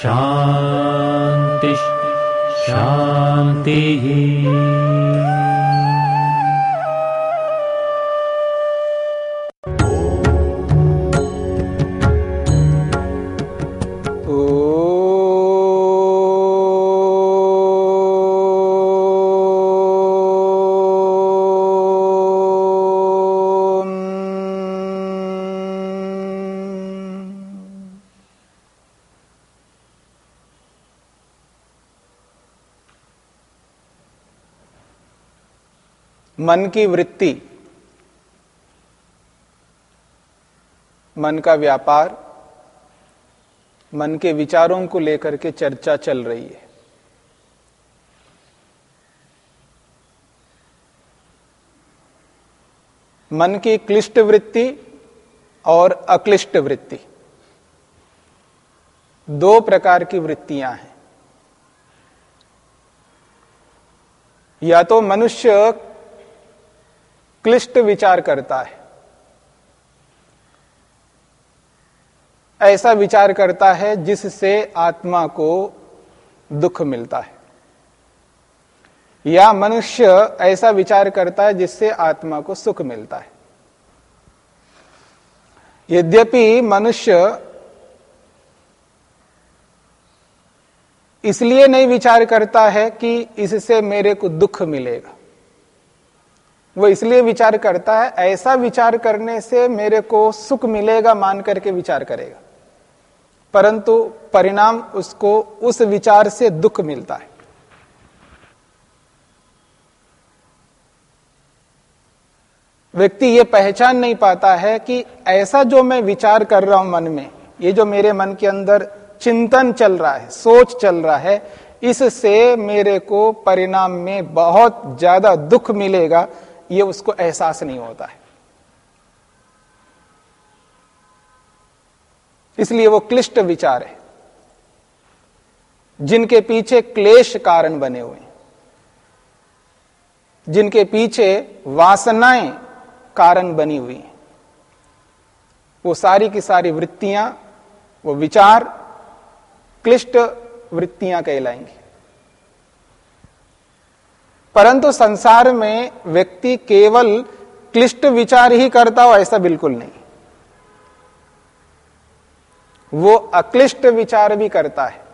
शान्तिः शान्तिः मन की वृत्ति, मन का व्यापार, मन के विचारों को लेकर के चर्चा चल रही है। मन की क्लिष्ट वृत्ति और अक्लिष्ट वृत्ति, दो प्रकार की वृत्तियाँ हैं। या तो मनुष्य क्लिष्ट विचार करता है। ऐसा विचार करता है जिससे आत्मा को दुख मिलता है। या मनुष्य ऐसा विचार करता है जिससे आत्मा को सुख मिलता है। यद्यपि मनुष्य इसलिए नहीं विचार करता है कि इससे मेरे को दुख मिलेगा। वो इसलिए विचार करता है, ऐसा विचार करने से मेरे को सुख मिलेगा मान करके विचार करेगा। परंतु परिणाम उसको उस विचार से दुख मिलता है। व्यक्ति ये पहचान नहीं पाता है कि ऐसा जो मैं विचार कर रहा हूँ मन में, ये जो मेरे मन के अंदर चिंतन चल रहा है, सोच चल रहा है, इससे मेरे को परिणाम में बहुत ज़्यादा दुख मिलेगा ये उसको एहसास नहीं होता है। इसलिए वो क्लिष्ट विचार है। जिनके पीछे क्लेश कारण बने हुए हैं। जिनके पीछे वासनाएँ कारण बनी हुई हैं। वो सारी की सारी वृत्तियाँ, वो विचार क्लिष्ट वृत्तियाँ कहलाएँगी। परंतु संसार में व्यक्ति केवल क्लिष्ट विचार ही करता हो, ऐसा बिल्कुल नहीं। वो अक्लिष्ट विचार भी करता है।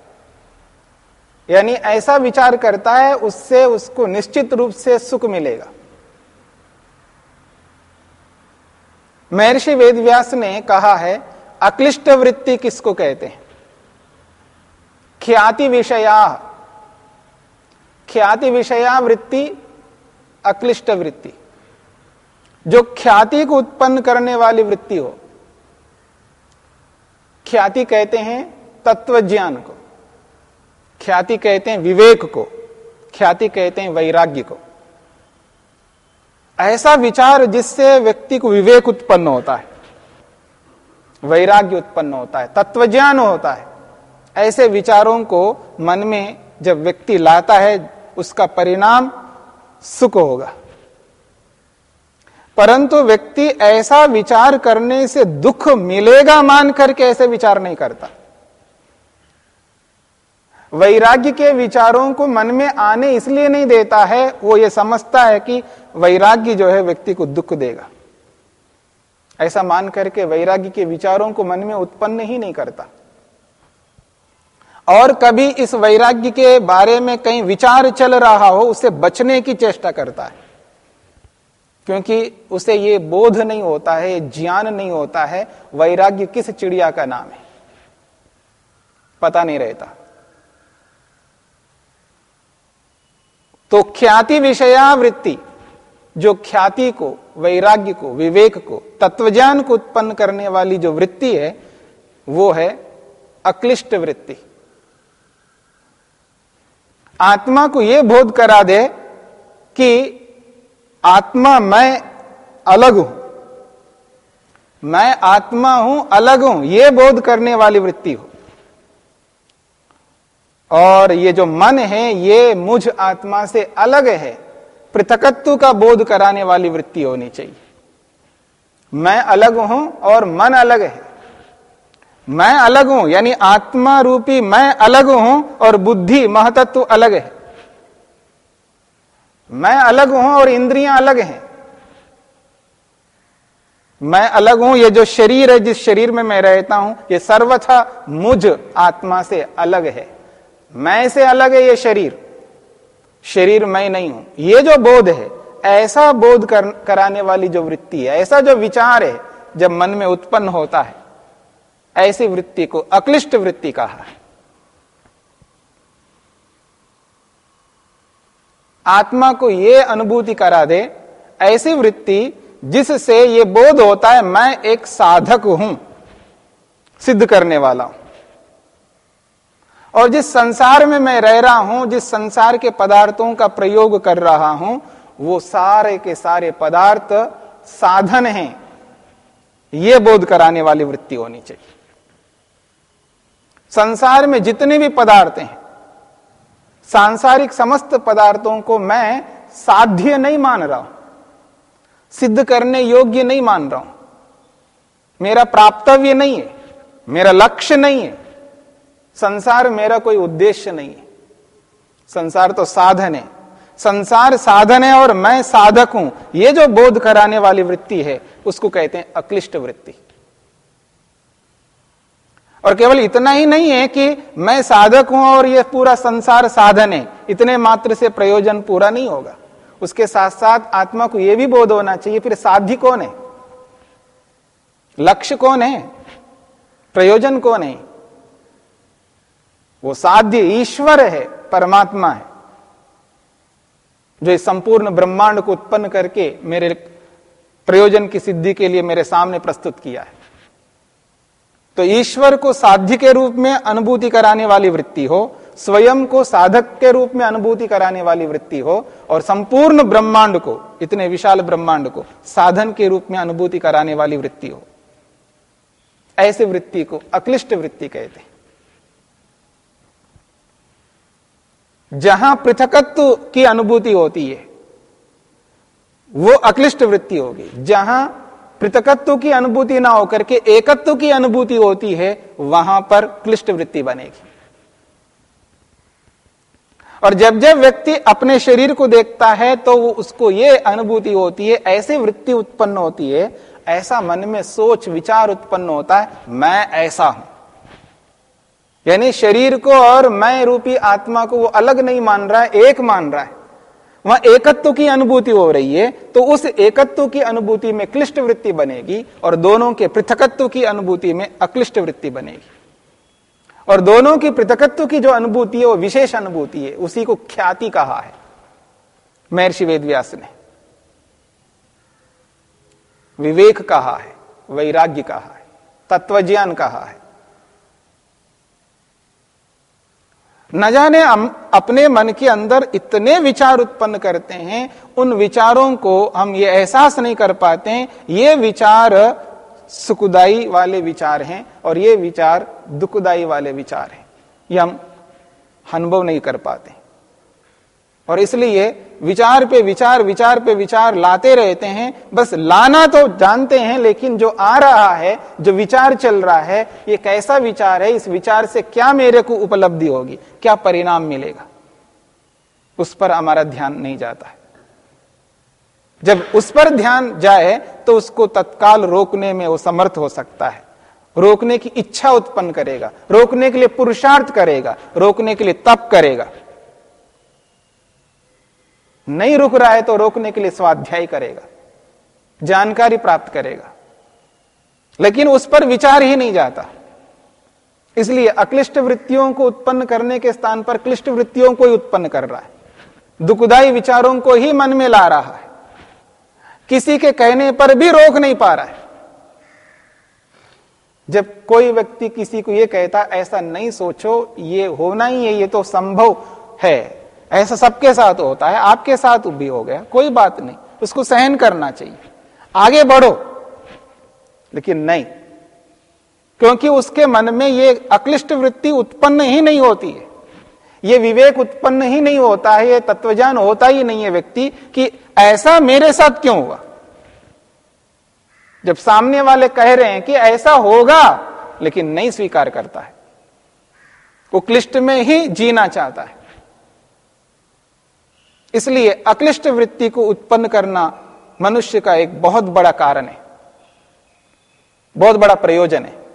यानी ऐसा विचार करता है, उससे उसको निश्चित रूप से सुख मिलेगा। महर्षि वेदव्यास ने कहा है, अक्लिष्ट वृत्ति किसको कहते हैं? ख्याति विषया ख्याति विषया वृत्ति, अक्लिष्ट वृत्ति। जो ख्याति को उत्पन्न करने वाली वृत्ति हो, ख्याति कहते हैं तत्व ज्ञान को, ख्याति कहते हैं विवेक को, ख्याति कहते हैं वैराग्य को। ऐसा विचार जिससे व्यक्ति को विवेक उत्पन्न होता है, वैराग्य उत्पन्न होता है तत्व ज्ञान होता है, ऐसे विचारों को मन में जब व्यक्ति लाता है उसका परिणाम सुख होगा। परंतु व्यक्ति ऐसा विचार करने से दुख मिलेगा मान करके ऐसे विचार नहीं करता। वैराग्य के विचारों को मन में आने इसलिए नहीं देता है, वो ये समझता है कि वैराग्य जो है व्यक्ति को दुख देगा। ऐसा मान करके वैराग्य के विचारों को मन में उत्पन्न ही नहीं करता। और कभी इस वैराग्य के बारे में कहीं विचार चल रहा हो, उसे बचने की चेष्टा करता है। क्योंकि उसे ये बोध नहीं होता है ज्ञान नहीं होता है, वैराग्य किस चिड़िया का नाम है? पता नहीं रहता। तो ख्याति विषया वृत्ति जो ख्याति को, वैराग्य को, विवेक को, तत्वज्ञान को उत्पन्न करने वाली जो वृत्ति है, वो है अक्लिष्ट वृत्ति। आत्मा को यह बोध करा दे कि आत्मा मैं अलग हूँ। मैं आत्मा हूँ, अलग हूँ यह बोध करने वाली वृत्ति हो। और ये जो मन है, ये मुझ आत्मा से अलग है, पृथकत्व का बोध कराने वाली वृत्ति होनी चाहिए। मैं अलग हूँ और मन अलग है। मैं अलग हूँ यानी आत्मा रूपी मैं अलग हूँ और बुद्धि महतत्व अलग है। मैं अलग हूँ और इंद्रियाँ अलग हैं। मैं अलग हूँ ये जो शरीर है जिस शरीर में मैं रहता हूँ ये सर्वथा मुझ आत्मा से अलग है। मैं से अलग है ये शरीर। शरीर मैं नहीं हूँ। ये जो बोध है ऐसा बोध कर, कराने वाली जो वृत्ति है ऐसा जो विचार है जब मन में उत्पन्न होता है ऐसी वृत्ति को अक्लिष्ट वृत्ति कहा आत्मा को यह अनुभूति करा दे, ऐसी वृत्ति जिससे यह बोध होता है, मैं एक साधक हूँ, सिद्ध करने वाला हूँ। और जिस संसार में मैं रह रहा हूँ, जिस संसार के पदार्थों का प्रयोग कर रहा हूँ, वो सारे के सारे पदार्थ साधन हैं। ये बोध कराने वाली वृत्ति होनी चाहिए। संसार में जितने भी पदार्थ हैं, सांसारिक समस्त पदार्थों को मैं साध्य नहीं मान रहा हूँ, सिद्ध करने योग्य नहीं मान रहा हूँ। मेरा प्राप्तव्य नहीं है, मेरा लक्ष्य नहीं है, संसार मेरा कोई उद्देश्य नहीं है। संसार तो साधन है, संसार साधन है और मैं साधक हूँ। यह जो बोध कराने वाली वृत्ति है, उसको कहते हैं अक्लिष्ट वृत्ति। और केवल इतना ही नहीं है कि मैं साधक हूँ और यह पूरा संसार साधन है। इतने मात्र से प्रयोजन पूरा नहीं होगा। उसके साथ साथ आत्मा को यह भी बोध होना चाहिए, फिर साध्य कौन है? लक्ष्य कौन है? प्रयोजन कौन है? वो साध्य ईश्वर है, परमात्मा है। जो इस संपूर्ण ब्रह्मांड को उत्पन्न करके मेरे प्रयोजन की सिद्धि के लिए मेरे सामने प्रस्तुत किया है। तो ईश्वर को साध्य के रूप में अनुभूति कराने वाली वृत्ति हो, स्वयं को साधक के रूप में अनुभूति कराने वाली वृत्ति हो, और संपूर्ण ब्रह्मांड को, इतने विशाल ब्रह्मांड को, साधन के रूप में अनुभूति कराने वाली वृत्ति हो। ऐसे वृत्ति को अक्लिष्ट वृत्ति कहते जहाँ पृथकत्व की अनुभूति होती है, वो अक्लिष्ट वृत्ति होगी। जहाँ पृथकत्व की अनुभूति ना होकर के एकत्व की अनुभूति होती है, वहाँ पर क्लिष्ट वृत्ति बनेगी। और जब जब व्यक्ति अपने शरीर को देखता है तो वो उसको ये अनुभूति होती है, ऐसी वृत्ति उत्पन्न होती है, ऐसा मन में सोच, विचार उत्पन्न होता है, मैं ऐसा हूँ। यानी शरीर को और मैं रूपी आत्मा को वो अलग नहीं मान रहा है, एक मान रहा है। वहाँ एकत्व की अनुभूति हो रही है तो उस एकत्व की अनुभूति में क्लिष्ट वृत्ति बनेगी और दोनों के पृथकत्व की अनुभूति में अक्लिष्ट वृत्ति बनेगी। और दोनों की पृथकत्व की जो अनुभूति है, वो विशेष अनुभूति है, उसी को ख्याति कहा है। महर्षि वेदव्यास ने। विवेक कहा है, वैराग्य कहा है, तत्वज्ञान कहा है। न जाने हम अपने मन के अंदर इतने विचार उत्पन्न करते हैं, उन विचारों को हम ये एहसास नहीं कर पाते हैं। ये विचार सुखदाई वाले विचार हैं और ये विचार दुखदाई वाले विचार हैं। ये हम अनुभव नहीं कर पाते। और इसलिए विचार पे विचार विचार पे विचार लाते रहते हैं। बस लाना तो जानते हैं, लेकिन जो आ रहा है, जो विचार चल रहा है, ये कैसा विचार है, इस विचार से क्या मेरे को उपलब्धि होगी, क्या परिणाम मिलेगा? उस पर हमारा ध्यान नहीं जाता है। जब उस पर ध्यान जाए तो उसको तत्काल रोकने में वो समर्थ हो सकता है। रोकने की इच्छा उत्पन्न करेगा, रोकने के लिए पुरुषार्थ करेगा, रोकने के लिए तप करेगा। नहीं रुक रहा है तो रोकने के लिए स्वाध्याय करेगा, जानकारी प्राप्त करेगा। लेकिन उस पर विचार ही नहीं जाता। इसलिए अक्लिष्ट वृत्तियों को उत्पन्न करने के स्थान पर क्लिष्ट वृत्तियों को ही उत्पन्न कर रहा है। दुखदाई विचारों को ही मन में ला रहा है। किसी के कहने पर भी रोक नहीं पा रहा है। जब कोई व्यक्ति किसी को यह कहता, ऐसा नहीं सोचो, ये होना ही है, ये तो संभव है। ऐसा सबके साथ होता है, आपके साथ भी हो गया, कोई बात नहीं, उसको सहन करना चाहिए। आगे बढ़ो। लेकिन नहीं, क्योंकि उसके मन में ये अक्लिष्ट वृत्ति उत्पन्न ही नहीं होती है। ये विवेक उत्पन्न ही नहीं होता है, ये तत्वज्ञान होता ही नहीं है व्यक्ति, कि ऐसा मेरे साथ क्यों हुआ? जब सामने वाले कह रहे हैं कि ऐसा होगा, लेकिन नहीं स्वीकार करता है। वो क्लिष्ट में ही जीना चाहता है। इसलिए अक्लिष्ट वृत्ति को उत्पन्न करना मनुष्य का एक बहुत बड़ा कारण है। बहुत बड़ा प्रयोजन है।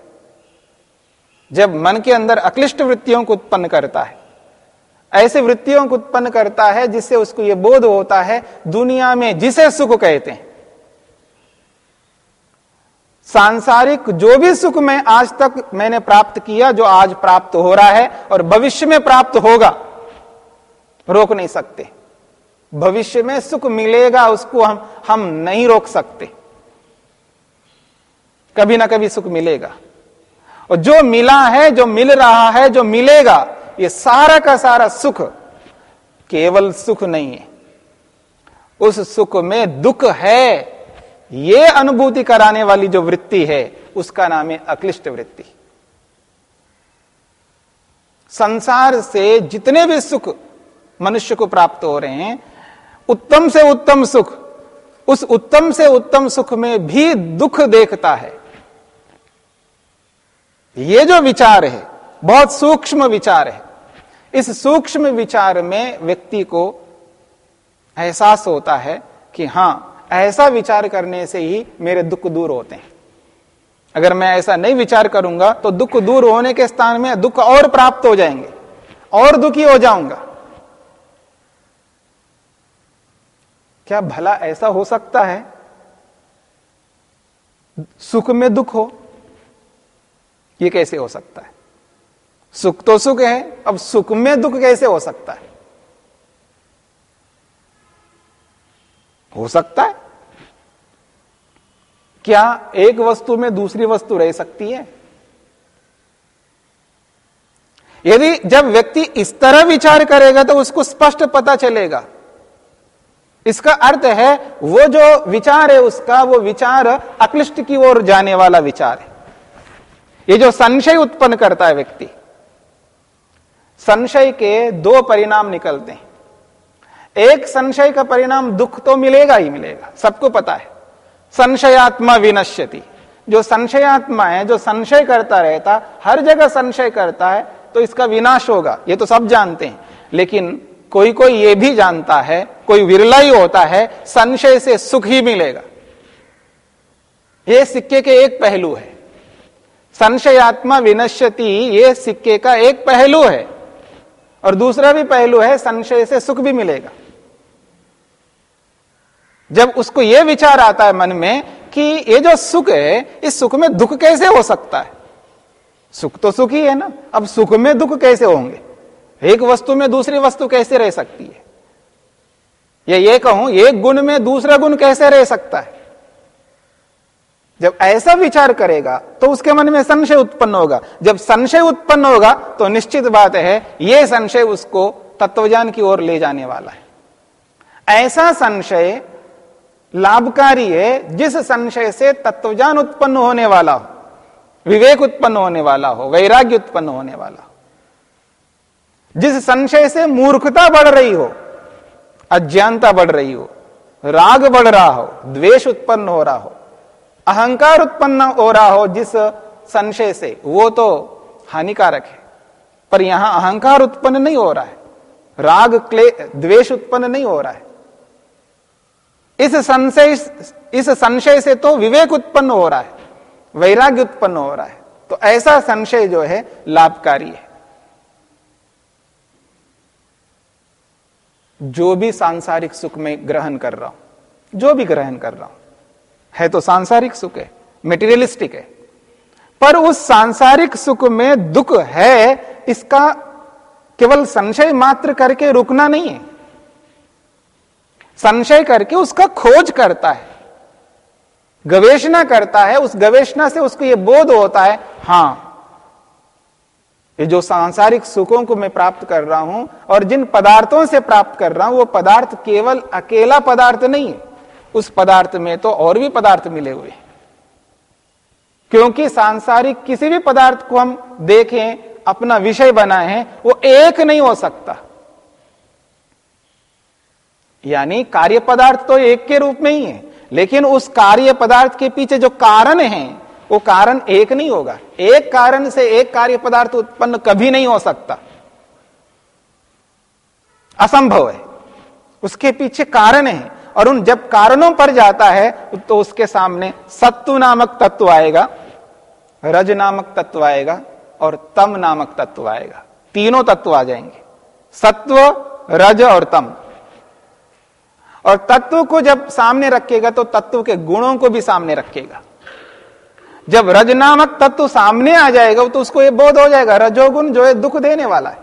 जब मन के अंदर अक्लिष्ट वृत्तियों को उत्पन्न करता है, ऐसे वृत्तियों को उत्पन्न करता है जिससे उसको यह बोध होता है, दुनिया में जिसे सुख कहते हैं। सांसारिक जो भी सुख मैं आज तक मैंने प्राप्त किया, जो आज प्राप्त हो रहा है और भविष्य में प्राप्त होगा, रोक नहीं सकते। भविष्य में सुख मिलेगा, उसको हम हम नहीं रोक सकते। कभी ना कभी सुख मिलेगा। और जो मिला है, जो मिल रहा है, जो मिलेगा, ये सारा का सारा सुख, केवल सुख नहीं है। उस सुख में दुख है। ये अनुभूति कराने वाली जो वृत्ति है, उसका नाम है अक्लिष्ट वृत्ति। संसार से जितने भी सुख मनुष्य को प्राप्त हो रहे हैं उत्तम से उत्तम सुख, उस उत्तम से उत्तम सुख में भी दुख देखता है। ये जो विचार है, बहुत सूक्ष्म विचार है। इस सूक्ष्म विचार में व्यक्ति को एहसास होता है कि हाँ, ऐसा विचार करने से ही मेरे दुख दूर होते हैं। अगर मैं ऐसा नहीं विचार करूँगा तो दुख दूर होने के स्थान में दुख और प्राप्त हो जाएँगे, और दुखी हो जाऊँगा। क्या भला ऐसा हो सकता है? सुख में दुख हो यह कैसे हो सकता है? सुख तो सुख है, अब सुख में दुख कैसे हो सकता है? हो सकता है। क्या एक वस्तु में दूसरी वस्तु रह सकती है? यदि जब व्यक्ति इस तरह विचार करेगा तो उसको स्पष्ट पता चलेगा इसका अर्थ है, वो जो विचार है उसका, वो विचार अक्लिष्ट की ओर जाने वाला विचार है। ये जो संशय उत्पन्न करता है व्यक्ति, संशय के दो परिणाम निकलते हैं। एक, संशय का परिणाम दुख तो मिलेगा ही मिलेगा, सबको पता है। संशयात्मा विनश्यति। जो संशयात्मा है, जो संशय करता रहता, हर जगह संशय करता है तो इसका विनाश होगा, ये तो सब जानते हैं। लेकिन कोई कोई ये भी जानता है कोई विरला ही होता है, संशय से सुख ही मिलेगा। यह सिक्के के एक पहलू है। संशयात्मा विनश्यति, ये सिक्के का एक पहलू है। और दूसरा भी पहलू है, संशय से सुख भी मिलेगा। जब उसको यह विचार आता है मन में कि ये जो सुख है, इस सुख में दुख कैसे हो सकता है? सुख तो सुख ही है ना। अब सुख में दुख कैसे होंगे? एक वस्तु में दूसरी वस्तु कैसे रह सकती है? या ये कहूँ, एक गुण में दूसरा गुण कैसे रह सकता है? जब ऐसा विचार करेगा तो उसके मन में संशय उत्पन्न होगा। जब संशय उत्पन्न होगा तो निश्चित बात है यह संशय उसको तत्वज्ञान की ओर ले जाने वाला है। ऐसा संशय लाभकारी है, जिस संशय से तत्वज्ञान उत्पन्न होने वाला हो, विवेक उत्पन्न होने वाला हो, वैराग्य उत्पन्न होने वाला हो। जिस संशय से मूर्खता बढ़ रही हो अज्ञानता बढ़ रही हो, राग बढ़ रहा हो, द्वेष उत्पन्न हो रहा हो, अहंकार उत्पन्न हो रहा हो जिस संशय से, वो तो हानिकारक है। पर यहाँ अहंकार उत्पन्न नहीं हो रहा है, राग क्ले, द्वेष उत्पन्न नहीं हो रहा है। इस संशय इस संशय से तो विवेक उत्पन्न हो रहा है, वैराग्य उत्पन्न हो रहा है। तो ऐसा संशय जो है, लाभकारी है। जो भी सांसारिक सुख में ग्रहण कर रहा हूँ, जो भी ग्रहण कर रहा हूँ, है तो सांसारिक सुख है मेटीरियलिस्टिक है। पर उस सांसारिक सुख में दुख है, इसका केवल संशय मात्र करके रुकना नहीं है। संशय करके उसका खोज करता है, गवेषणा करता है, उस गवेषणा से उसको यह बोध होता है, हाँ ये जो सांसारिक सुखों को मैं प्राप्त कर रहा हूँ और जिन पदार्थों से प्राप्त कर रहा हूँ, वो पदार्थ केवल अकेला पदार्थ नहीं है। उस पदार्थ में तो और भी पदार्थ मिले हुए हैं। क्योंकि सांसारिक किसी भी पदार्थ को हम देखें, अपना विषय बनाए हैं वो एक नहीं हो सकता। यानी कार्य पदार्थ तो एक के रूप में ही है, लेकिन उस कार्य पदार्थ के पीछे जो कारण है वो कारण एक नहीं होगा। एक कारण से एक कार्य पदार्थ उत्पन्न कभी नहीं हो सकता। असंभव है। उसके पीछे कारण है और उन जब कारणों पर जाता है तो उसके सामने सत्व नामक तत्व आएगा, रज नामक तत्व आएगा और तम नामक तत्व आएगा। तीनों तत्व आ जाएँगे। सत्व, रज और तम। और तत्व को जब सामने रखेगा तो तत्व के गुणों को भी सामने रखेगा। जब रज नामक तत्व सामने आ जाएगा तो उसको ये बोध हो जाएगा, रजोगुण जो है दुख देने वाला है।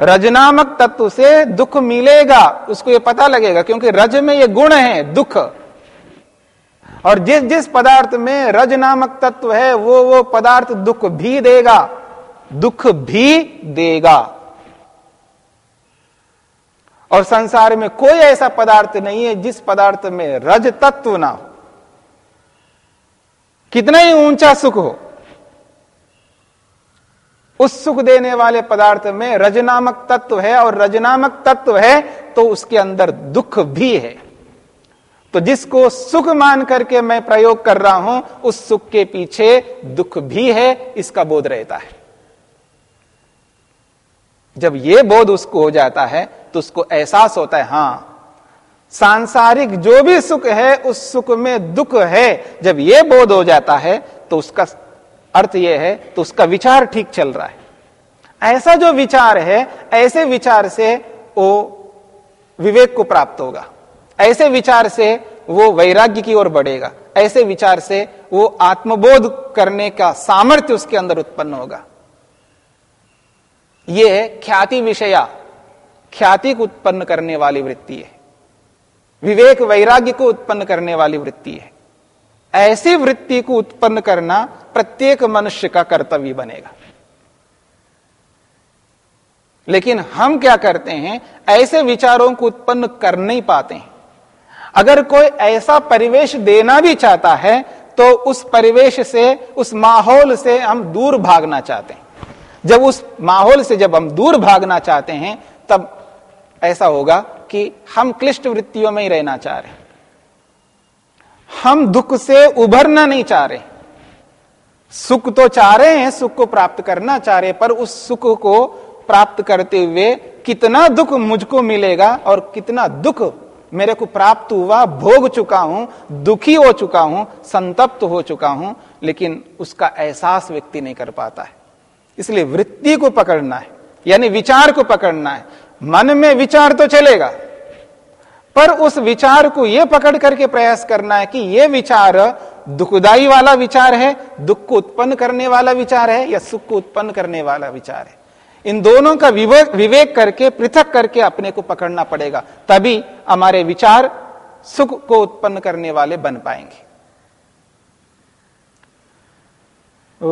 रजनामक तत्व से दुख मिलेगा, उसको ये पता लगेगा, क्योंकि रज में ये गुण है, दुख। और जिस जिस पदार्थ में रज नामक तत्व है, वो वो पदार्थ दुख भी देगा, दुख भी देगा। और संसार में कोई ऐसा पदार्थ नहीं है जिस पदार्थ में रज तत्व ना हो। कितना ही ऊँचा सुख हो, उस सुख देने वाले पदार्थ में रजनामक तत्व है और रजनामक तत्व है तो उसके अंदर दुख भी है। तो जिसको सुख मान करके मैं प्रयोग कर रहा हूँ, उस सुख के पीछे दुख भी है, इसका बोध रहता है। जब यह बोध उसको हो जाता है तो उसको एहसास होता है, हाँ सांसारिक जो भी सुख है, उस सुख में दुख है। जब यह बोध हो जाता है तो उसका अर्थ यह है तो उसका विचार ठीक चल रहा है। ऐसा जो विचार है, ऐसे विचार से वो विवेक को प्राप्त होगा। ऐसे विचार से वो वैराग्य की ओर बढ़ेगा। ऐसे विचार से वो आत्मबोध करने का सामर्थ्य उसके अंदर उत्पन्न होगा। ये ख्याति विषया, ख्याति को उत्पन्न करने वाली वृत्ति है। विवेक वैराग्य को उत्पन्न करने वाली वृत्ति है। ऐसी वृत्ति को उत्पन्न करना प्रत्येक मनुष्य का कर्तव्य बनेगा। लेकिन हम क्या करते हैं, ऐसे विचारों को उत्पन्न कर नहीं पाते हैं। अगर कोई ऐसा परिवेश देना भी चाहता है तो उस परिवेश से, उस माहौल से हम दूर भागना चाहते हैं। जब उस माहौल से जब हम दूर भागना चाहते हैं, तब ऐसा होगा कि हम क्लिष्ट वृत्तियों में ही रहना चाह रहे हम दुख से उभरना नहीं चाह रहे। सुख तो चाह रहे हैं, सुख को प्राप्त करना चाह रहे पर उस सुख को प्राप्त करते हुए कितना दुख मुझको मिलेगा और कितना दुख मेरे को प्राप्त हुआ, भोग चुका हूँ, दुखी हो चुका हूँ, संतप्त हो चुका हूँ, लेकिन उसका एहसास व्यक्ति नहीं कर पाता है। इसलिए वृत्ति को पकड़ना है, यानी विचार को पकड़ना है। मन में विचार तो चलेगा। पर उस विचार को यह पकड़ करके प्रयास करना है कि यह विचार दुखदाई वाला विचार है, दुख को उत्पन्न करने वाला विचार है या सुख को उत्पन्न करने वाला विचार है। इन दोनों का विवेक विवेक करके, पृथक करके अपने को पकड़ना पड़ेगा। तभी हमारे विचार सुख को उत्पन्न करने वाले बन पाएँगे। ओ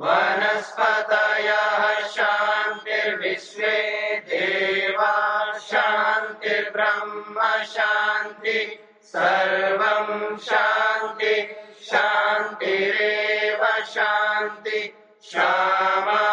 वनस्पतयः शान्तिर्विश्वे देवा शांतिर्ब्रह्म शांति सर्व शांति शान्तिरेव शान्ति श्यामा